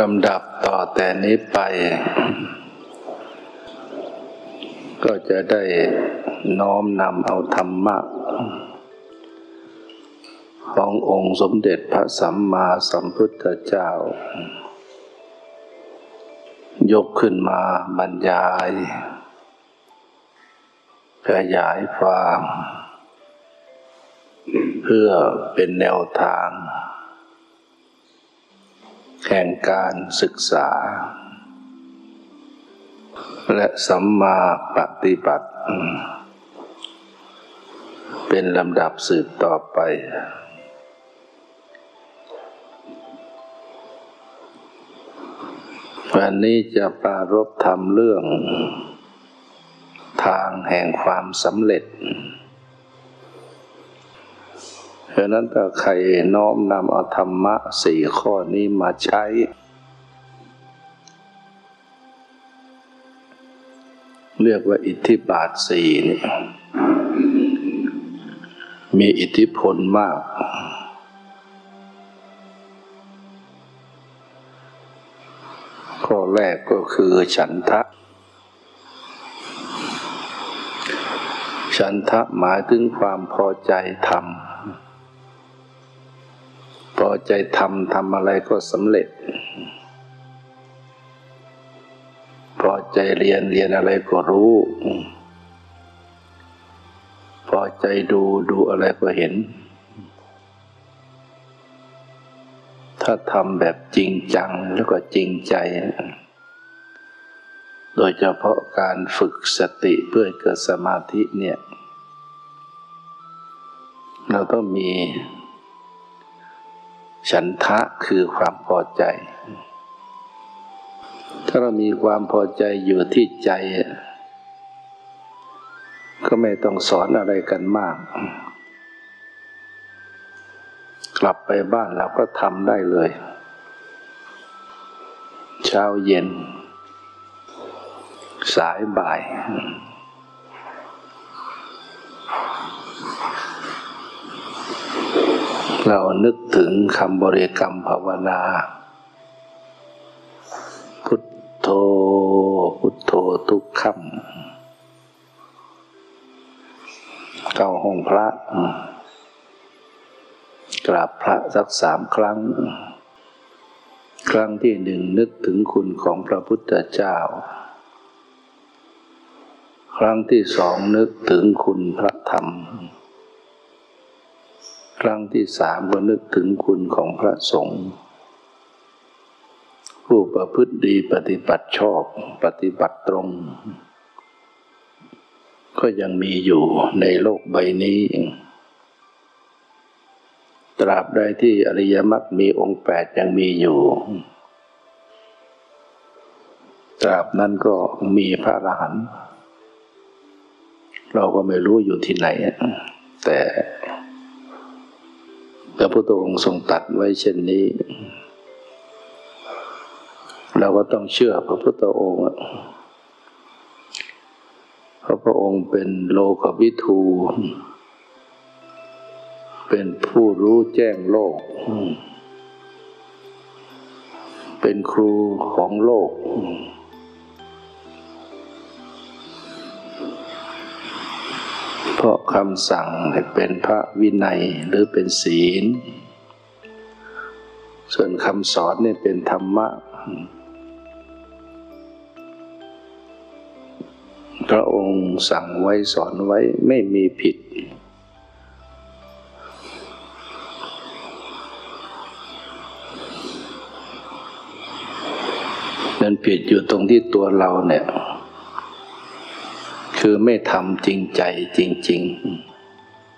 ลำดับต่อแต่นี้ไป ก็จะได้น้อมนำเอาธรรมะ ขององค์สมเด็จพระสัมมาสัมพุทธเจ้า ยกขึ้นมาบรรยาย ขยายความ เพื่อเป็นแนวทาง แห่งการศึกษา และสัมมาปฏิบัติ เป็นลำดับสืบต่อไป วันนี้จะปรารบทำเรื่อง ทางแห่งความสำเร็จ เพราะนั้นถ้าใครน้อมนำเอาธรรมะสี่ข้อนี้มาใช้ เรียกว่าอิทธิบาทสี่นี่มีอิทธิพลมาก ข้อแรกก็คือฉันทะ ฉันทะหมายถึงความพอใจธรรม พอใจทำทำอะไรก็สำเร็จ พอใจเรียนเรียนอะไรก็รู้ พอใจดูดูอะไรก็เห็น ถ้าทำแบบจริงจังแล้วก็จริงใจ โดยเฉพาะการฝึกสติเพื่อเกิดสมาธิเนี่ย เราต้องมี ฉันทะคือความพอใจ ถ้าเรามีความพอใจอยู่ที่ใจ ก็ไม่ต้องสอนอะไรกันมาก กลับไปบ้านเราก็ทำได้เลย เช้าเย็น สายบ่าย เรานึกถึงคำบริกรรมภาวนา พุทโธ พุทโธทุกคำเข้าห้องพระ กราบพระสักสามครั้ง ครั้งที่หนึ่งนึกถึงคุณของพระพุทธเจ้า ครั้งที่สองนึกถึงคุณพระธรรม ครั้งที่สามก็นึกถึงคุณของพระสงฆ์ผู้ประพฤติดีปฏิบัติชอบปฏิบัติตรง ก็ยังมีอยู่ในโลกใบนี้ ตราบใดที่อริยมรรคมีองค์แปดยังมีอยู่ ตราบนั้นก็มีพระอรหันต์เราก็ไม่รู้อยู่ที่ไหน แต่ พระพุทธองค์ทรงตัดไว้เช่นนี้ เราก็ต้องเชื่อพระพุทธองค์เพราะพระองค์เป็นโลกวิทู เป็นผู้รู้แจ้งโลก เป็นครูของโลก เพราะคำสั่งเป็นพระวินัยหรือเป็นศีล ส่วนคำสอนเนี่ยเป็นธรรมะ พระองค์สั่งไว้สอนไว้ไม่มีผิด มันผิดอยู่ตรงที่ตัวเราเนี่ย คือไม่ทำจริงใจจริง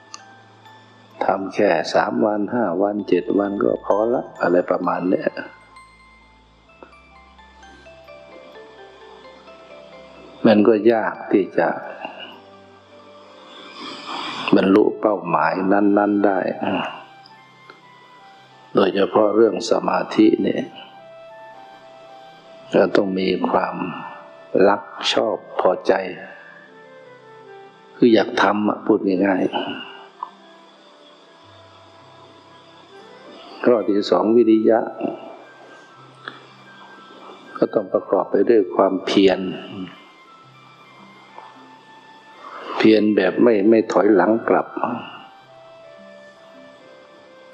ๆทำแค่สามวันห้าวันเจ็ดวันก็พอละ อะไรประมาณเนี้ยมันก็ยากที่จะบรรลุเป้าหมายนั้น ๆ ได้ โดยเฉพาะเรื่องสมาธิเนี่ยเราต้องมีความรักชอบพอใจ คืออยากทำพูดง่ายๆข้อที่สองวิริยะ ก็ต้องประกอบไปด้วยความเพียร เพียรแบบไม่ไม่ถอยหลังกลับ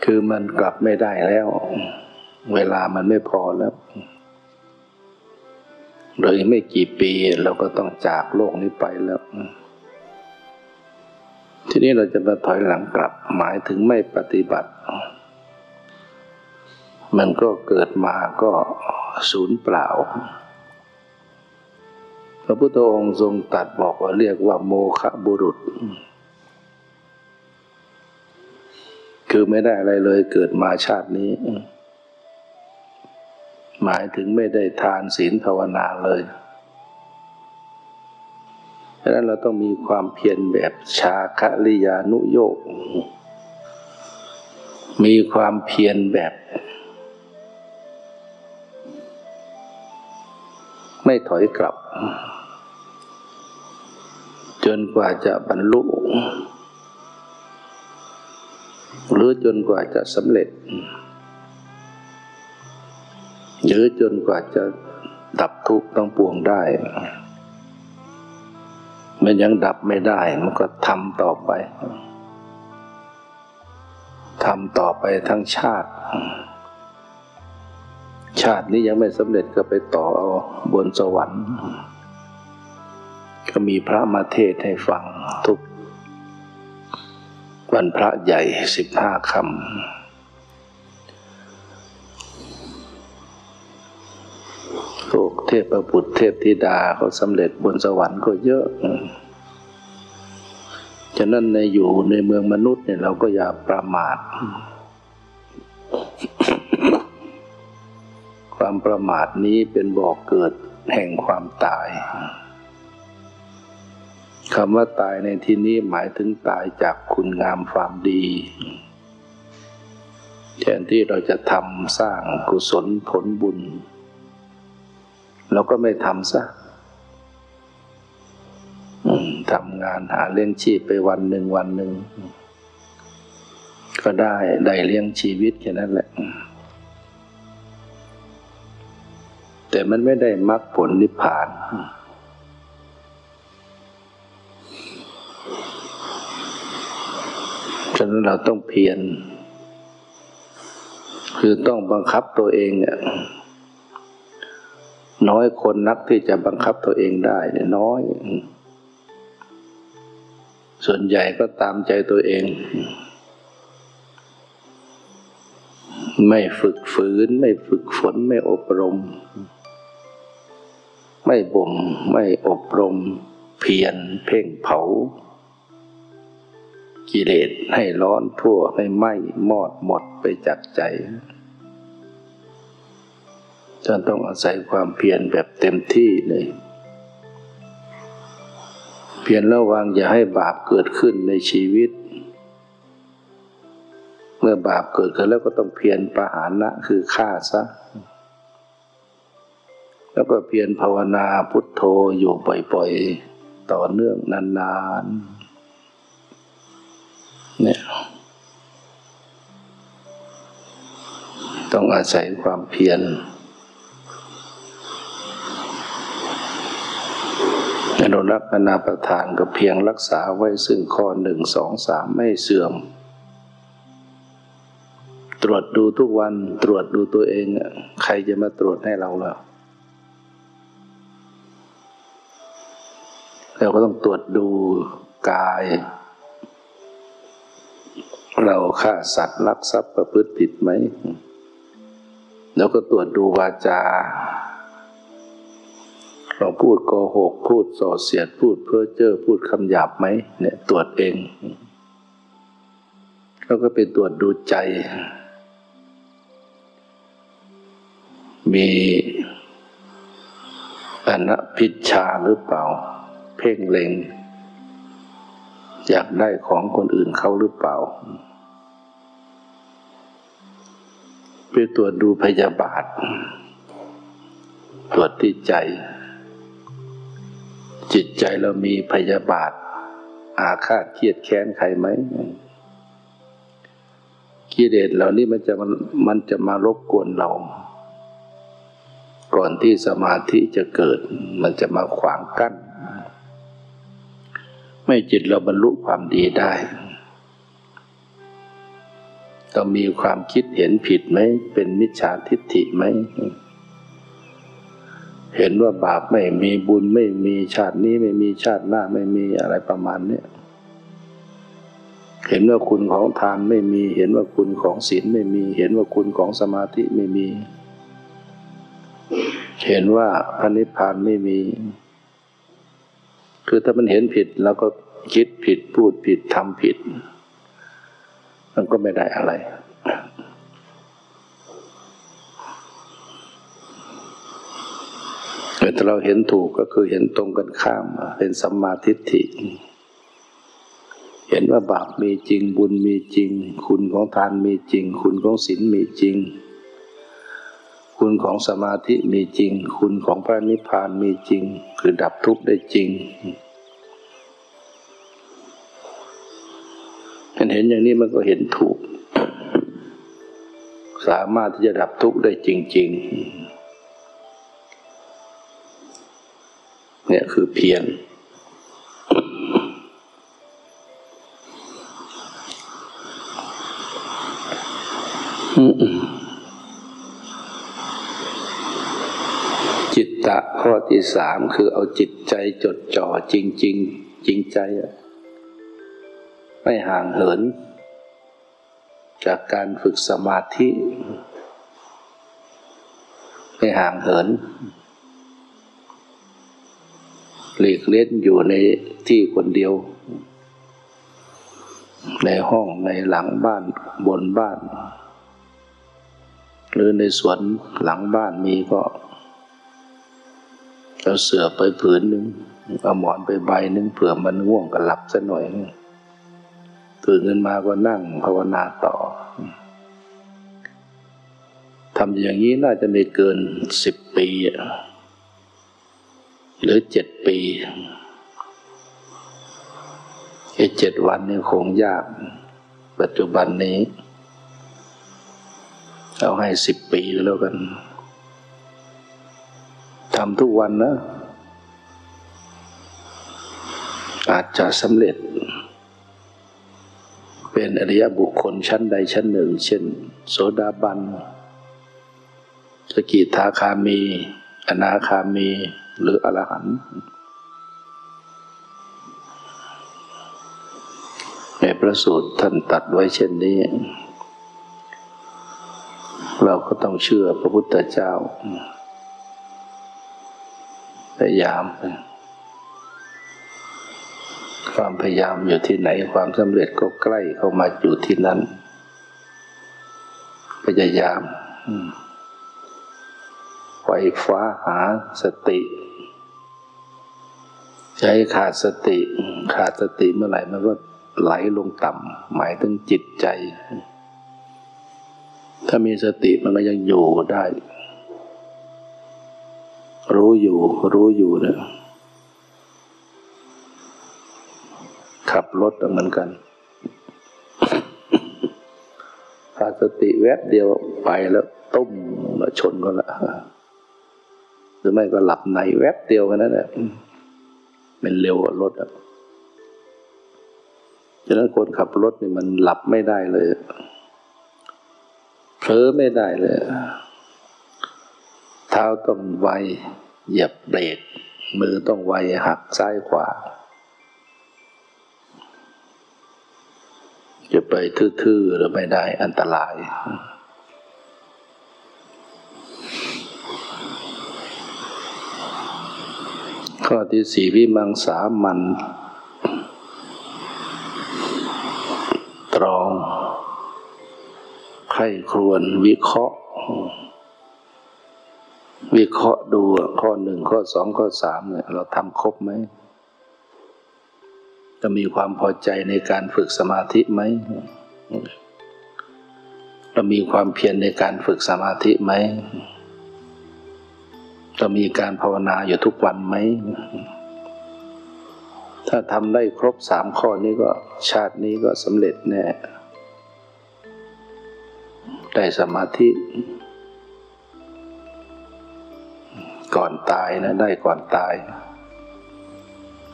คือมันกลับไม่ได้แล้ว เวลามันไม่พอแล้วเลยไม่กี่ปีเราก็ต้องจากโลกนี้ไปแล้ว ทีนี้เราจะมาถอยหลังกลับหมายถึงไม่ปฏิบัติ มันก็เกิดมาก็ศูนย์เปล่า พระพุทธองค์ทรงตัดบอกว่าเรียกว่าโมฆะบุรุษ คือไม่ได้อะไรเลยเกิดมาชาตินี้ หมายถึงไม่ได้ทานศีลภาวนาเลย ดังนั้นเราต้องมีความเพียรแบบชาคลิยานุโยก มีความเพียรแบบ ไม่ถอยกลับ จนกว่าจะบรรลุ หรือจนกว่าจะสำเร็จ หรือจนกว่าจะดับทุกข์ต้องปวงได้ มันยังดับไม่ได้ มันก็ทำต่อไปทำต่อไปทั้งชาติ ชาตินี้ยังไม่สำเร็จก็ไปต่อเอาบนสวรรค์ ก็มีพระมาเทศให้ฟังทุกวันพระใหญ่สิบห้าคำ พวกเทพประพุทธเทพธิดาเขาสำเร็จบนสวรรค์ก็เยอะฉะนั้นในอยู่ในเมืองมนุษย์เนี่ยเราก็อย่าประมาท ความประมาทนี้เป็นบ่อกเกิดแห่งความตายคำว่าตายในที่นี้หมายถึงตายจากคุณงามความดีแทนที่เราจะทำสร้างกุศลผลบุญ เราก็ไม่ทำซะทำงานหาเลี้ยงชีพไปวันหนึ่งวันหนึ่ง ก็ได้ได้เลี้ยงชีวิตแค่นั้นแหละ แต่มันไม่ได้มรรคผลนิพพาน ฉะนั้นเราต้องเพียรคือต้องบังคับตัวเองเนี่ย น้อยคนนักที่จะบังคับตัวเองได้เนี่ยน้อย ส่วนใหญ่ก็ตามใจตัวเอง ไม่ฝึกฝืน ไม่ฝึกฝน ไม่อบรม ไม่บ่ม ไม่อบรม เพียรเพ่งเผา กิเลสให้ร้อนทั่วให้ไหม้มอดหมดไปจากใจ จนต้องอาศัยความเพียรแบบเต็มที่เลย เพียรระวังอย่าให้บาปเกิดขึ้นในชีวิต เมื่อบาปเกิดขึ้นแล้วก็ต้องเพียรประหารนะคือฆ่าซะ แล้วก็เพียรภาวนาพุทโธอยู่บ่อยๆ ต่อเนื่องนานๆ เนี่ยต้องอาศัยความเพียร นุรักษนาประทานก็เพียงรักษาไว้ซึ่งข้อหนึ่งสองสามไม่เสื่อม ตรวจดูทุกวันตรวจดูตัวเอง ใครจะมาตรวจให้เราล่ะเราก็ต้องตรวจดูกาย เราฆ่าสัตว์ลักทรัพย์ประพฤติผิดไหม แล้วก็ตรวจดูวาจา เราพูดโกหก พูดส่อเสียด พูดเพ้อเจ้อพูดคำหยาบไหมเนี่ยตรวจเอง แล้วก็ไปตรวจดูใจ มีอนัพิชาหรือเปล่า เพ่งเล็ง อยากได้ของคนอื่นเขาหรือเปล่าไปตรวจดูพยาบาท ตรวจที่ใจ จิตใจเรามีพยาบาท อาฆาตเครียดแค้นใครไหมกิเลสเหล่านี้มันจะมันมันจะมารบกวนเรา ก่อนที่สมาธิจะเกิด มันจะมาขวางกั้น ไม่จิตเราบรรลุความดีได้ต้องมีความคิดเห็นผิดไหม เป็นมิจฉาทิฏฐิไหม เห็นว่าบาปไม่มีบุญไม่มีชาตินี้ไม่มีชาติหน้าไม่มีอะไรประมาณเนี้ยเห็นว่าคุณของทานไม่มี เห็นว่าคุณของศีลไม่มี เห็นว่าคุณของสมาธิไม่มี เห็นว่าพระนิพพานไม่มี คือถ้ามันเห็นผิดเราก็คิดผิดพูดผิดทำผิด มันก็ไม่ได้อะไร แต่เราเห็นถูกก็คือเห็นตรงกันข้าม เป็นสัมมาทิฏฐิ เห็นว่าบาปมีจริงบุญมีจริง คุณของทานมีจริง คุณของศีลมีจริง คุณของสมาธิมีจริง คุณของพระนิพพานมีจริง คือดับทุกข์ได้จริงเห็นเห็นอย่างนี้มันก็เห็นถูก สามารถที่จะดับทุกข์ได้จริง ๆ เนี่ยคือเพียรจิตตะข้อที่สามคือเอาจิตใจจดจ่อจริงๆจริงใจไม่ห่างเหิน จากการฝึกสมาธิ ไม่ห่างเหิน หลีกเล่นอยู่ในที่คนเดียว ในห้องในหลังบ้านบนบ้าน หรือในสวนหลังบ้านมีก็เอาเสือไปผืนหนึ่งเอาหมอนไปใบหนึ่งเผื่อมันง่วงก็หลับสักหน่อยตื่นขึ้นมาก็นั่งภาวนาต่อทำอย่างนี้น่าจะไม่เกินสิบปี หรือเจ็ดปีไอ้เจ็ดวันนี่คงยาก ปัจจุบันนี้ เอาให้สิบปีแล้วกันทำทุกวันนะ อาจจะสำเร็จ เป็นอริยบุคคลชั้นใดชั้นหนึ่ง เช่น โสดาบันสกิทาคามี อนาคามีหรืออรหันต์ในพระสูตรท่านตัดไว้เช่นนี้ เราก็ต้องเชื่อพระพุทธเจ้าพยายาม ความพยายามอยู่ที่ไหนความสำเร็จก็ใกล้เข้ามาอยู่ที่นั่นพยายาม ไฟฟ้าหาสติ ใช้ขาดสติขาดสติเมื่อไหร่มันก็ไหลลงต่ำหมายถึงจิตใจ ถ้ามีสติมันก็ยังอยู่ได้ รู้อยู่รู้อยู่เนี่ยขับรถเหมือนกันถ้าสติแวบเดียวไปแล้วตุ้มแล้วชนก็ละ หรือไม่ก็หลับในแวบเดียวกันนั่นแหละมันเร็วกว่ารถอะฉะนั้นคนขับรถนี่มันหลับไม่ได้เลยเผลอไม่ได้เลยเท้าต้องไวเหยียบเบรกมือต้องไวหักซ้ายขวาจะไปทื่อๆหรือไม่ได้อันตราย ข้อที่สี่วิมังสามัน ตรองใครครวนวิเคราะห์ วิเคราะห์ดูข้อหนึ่งข้อสองข้อสามเนี่ยเราทำครบไหมจะมีความพอใจในการฝึกสมาธิไหมเรามีความเพียรในการฝึกสมาธิไหม เรามีการภาวนาอยู่ทุกวันไหม ถ้าทำได้ครบสามข้อนี้ก็ชาตินี้ก็สำเร็จแน่ได้สมาธิ ก่อนตายนะได้ก่อนตาย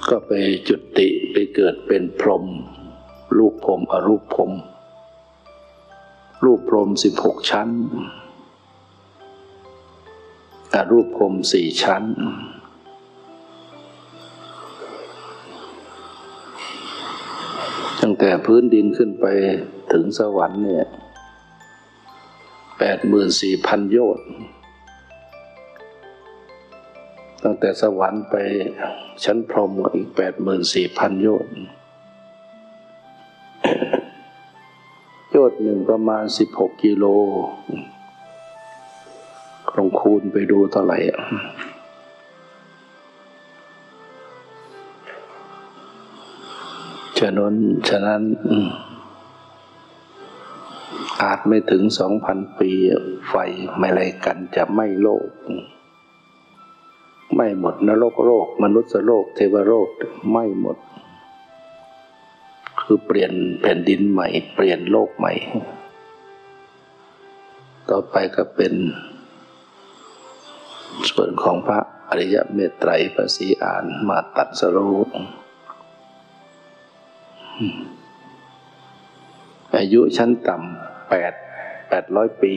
ก็ไปจุติไปเกิดเป็นพรหมรูปพรหมอรูปพรหมรูปพรหมสิบหกชั้น อรูปพรมสี่ชั้น ตั้งแต่พื้นดินขึ้นไปถึงสวรรค์เนี่ยแปดหมื่นสี่พันโยชน์ตั้งแต่สวรรค์ไปชั้นพรหมอีกแปดหมื่นสี่พันโยชน์โยชน์หนึ่งประมาณสิบหกกิโล ลองคูณไปดูเท่าไหร่ฉะนั้นฉะนั้น อาจไม่ถึงสองพันปี ไฟไม่ไรกันจะไม่โลก ไม่หมดนรกโลก มนุษย์โลก เทวโลกไม่หมด คือเปลี่ยนแผ่นดินใหม่ เปลี่ยนโลกใหม่ ต่อไปก็เป็น ส่วนของพระอริยเมตไตรภาษีอ่านมาตัดสรู้อายุชั้นต่ำแปดแปดร้อยปี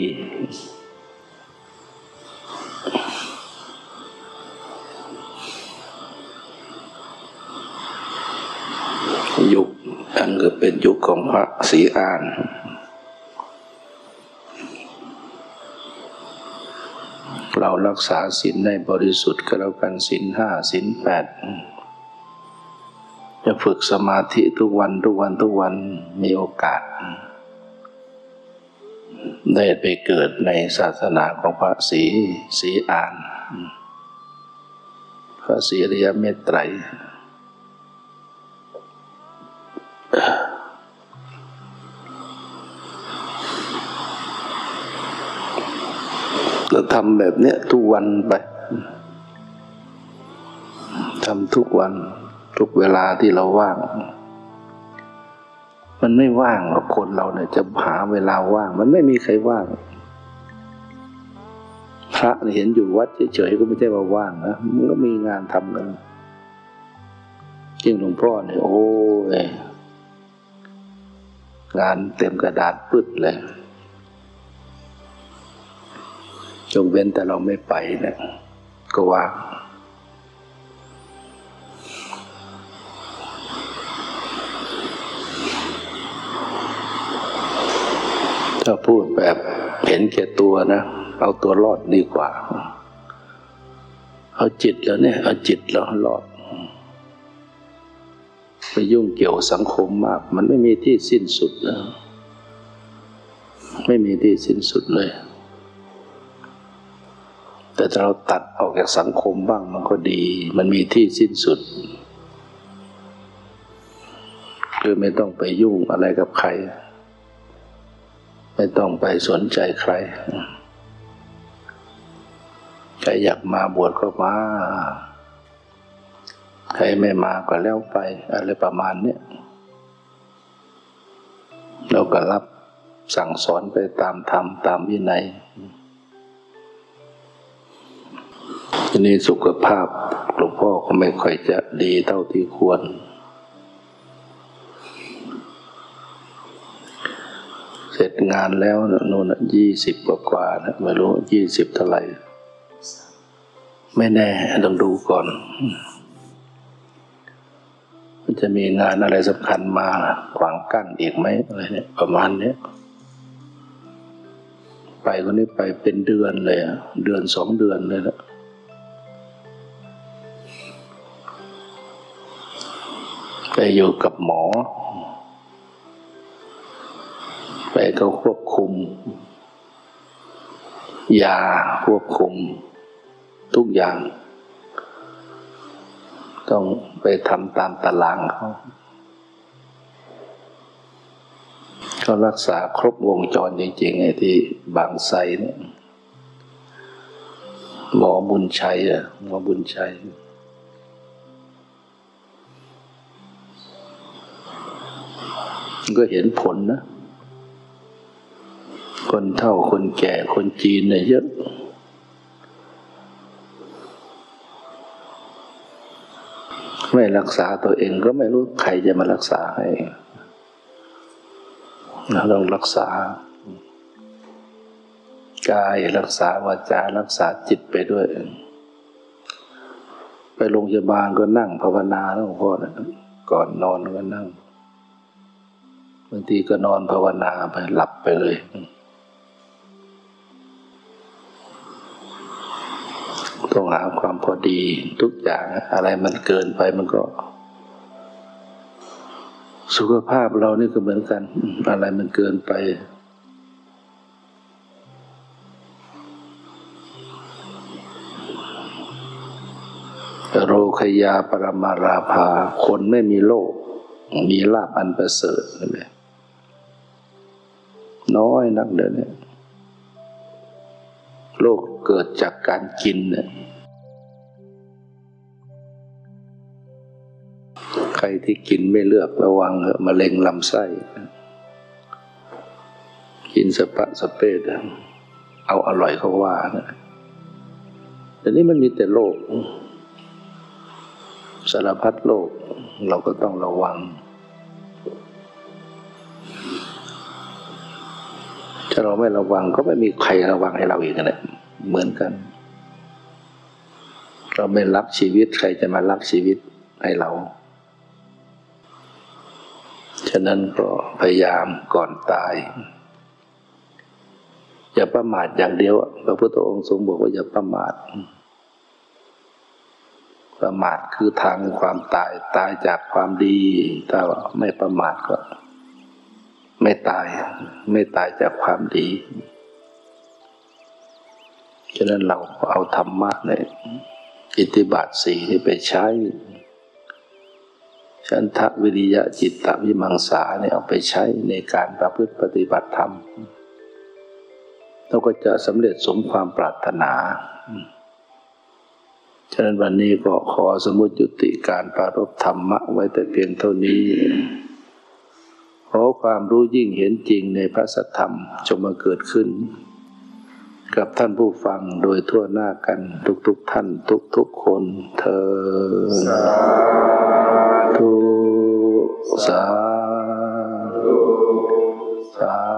ยุคอันก็เป็นยุคของพระศรีอาน เรารักษาศีลได้บริสุทธิ์ก็แล้วกันศีลห้าศีลแปดจะฝึกสมาธิทุกวันทุกวันทุกวันมีโอกาส ได้ไปเกิดในศาสนาของพระศรีศรีอาน พระศรีริยเมตไตรำแบบเนี้ยทุกวันไปทำทุกวัน ทุกเวลาที่เราว่าง มันไม่ว่างหรอกคนเราเนี่ย จะหาเวลาว่าง มันไม่มีใครว่าง พระเห็นอยู่วัดเฉยๆก็ไม่ใช่ว่าว่างนะมันก็มีงานทำกันจริงหลวงพ่อเนี่ยโอ้ยงานเต็มกระดาษปึดเลย จงเว้นแต่เราไม่ไปเนะก็ว่างถ้าพูดแบบเห็นแก่ตัวนะ เอาตัวรอดดีกว่า เอาจิตแล้วเนี่ย เอาจิตแล้วรอด ไปยุ่งเกี่ยวสังคมมาก มันไม่มีที่สิ้นสุดนะไม่มีที่สิ้นสุดเลย แต่ถ้าเราตัดออกจากสังคมบ้างมันก็ดี มันมีที่สิ้นสุด คือไม่ต้องไปยุ่งอะไรกับใคร ไม่ต้องไปสนใจใครใครอยากมาบวชก็มา ใครไม่มาก็แล้วไป อะไรประมาณนี้เราก็รับสั่งสอนไปตามธรรมตามวินัย นี้สุขภาพหลวงพ่อก็ไม่ค่อยจะดีเท่าที่ควร เสร็จงานแล้วนู่นยี่สิบกว่านะไม่รู้ยี่สิบเท่าไหร่ ไม่แน่ต้องดูก่อน มันจะมีงานอะไรสำคัญมาขวางกั้นอีกไหมอะไรเนี่ยประมาณเนี้ยไปคนนี้ไปเป็นเดือนเลยเดือนสองเดือนเลยนะ ไปอยู่กับหมอ ไปก็ควบคุม ยาควบคุม ทุกอย่าง ต้องไปทำตามตารางเขาเขารักษาครบวงจรจริงๆไอ้ที่บางไซเนี่ยหมอบุญชัยอะหมอบุญชัย ก็เห็นผลนะ คนเฒ่าคนแก่คนจีนเนี่ยเยอะ ไม่รักษาตัวเองก็ไม่รู้ใครจะมารักษาให้เราต้องรักษากายรักษาวาจารักษาจิตไปด้วย ไปโรงพยาบาลก็นั่งภาวนาหลวงพ่อนะก่อนนอนก็นั่ง บางทีก็นอนภาวนาไปหลับไปเลย ต้องหาความพอดีทุกอย่างอะไรมันเกินไปมันก็ สุขภาพเรานี่ก็เหมือนกัน อะไรมันเกินไปโรคยาปรมาราภา คนไม่มีโรคมีลาบอันประเสริฐนั่นเลย น้อยนักเดินเนี่ยโรคเกิดจากการกินเนี่ยใครที่กินไม่เลือกระวังเหอะมะเร็งลำไส้ กินสปะสเปดเอาอร่อยเขาว่านะแต่นี้มันมีแต่โรคสารพัดโรคเราก็ต้องระวัง ถ้าเราไม่ระวังก็ไม่มีใครระวังให้เราอีกนะเหมือนกัน เราไม่รักชีวิตใครจะมารักชีวิตให้เรา ฉะนั้นก็พยายามก่อนตาย อย่าประมาทอย่างเดียวพระพุทธองค์ทรงบอกว่าอย่าประมาทประมาทคือทางความตายตายจากความดี ถ้าไม่ประมาทก็ ไม่ตาย ไม่ตายจากความดี ฉะนั้นเราเอาธรรมะในอิทธิบาทสี่นี่ไปใช้ฉันทะวิริยะจิตตวิมังสาเนี่ยเอาไปใช้ในการประพฤติปฏิบัติธรรมเราก็จะสำเร็จสมความปรารถนา ฉะนั้นวันนี้ก็ขอสมุติยุติการปรารบธรรมะไว้แต่เพียงเท่านี้ ขอความรู้ยิ่งเห็นจริงในพระสัทธรรมจงมาเกิดขึ้น กับท่านผู้ฟังโดยทั่วหน้ากันทุกๆทท่านทุกๆคนเธอทุสาธุสา